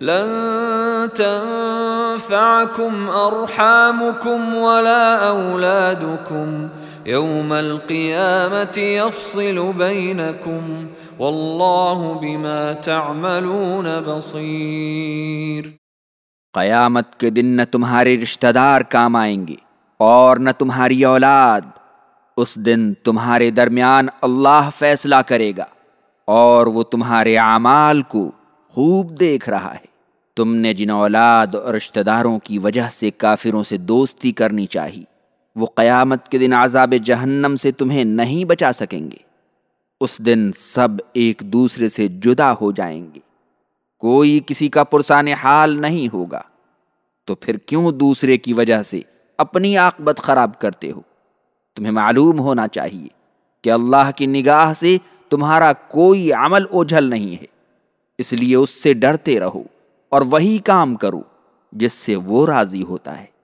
لن تنفعكم ارحامكم ولا اولادكم يوم القيامه يفصل بينكم. والله بما تعملون بصير. قیامت کے دن نہ تمہارے رشتہ دار کام آئیں گے اور نہ تمہاری اولاد. اس دن تمہارے درمیان اللہ فیصلہ کرے گا اور وہ تمہارے اعمال کو خوب دیکھ رہا ہے۔ تم نے جن اولاد اور رشتہ داروں کی وجہ سے کافروں سے دوستی کرنی چاہی، وہ قیامت کے دن عذاب جہنم سے تمہیں نہیں بچا سکیں گے۔ اس دن سب ایک دوسرے سے جدا ہو جائیں گے۔ کوئی کسی کا پرسان حال نہیں ہوگا۔ تو پھر کیوں دوسرے کی وجہ سے اپنی عاقبت خراب کرتے ہو؟ تمہیں معلوم ہونا چاہیے کہ اللہ کی نگاہ سے تمہارا کوئی عمل اوجھل نہیں ہے۔ اس لیے اس سے ڈرتے رہو اور وہی کام کرو جس سے وہ راضی ہوتا ہے۔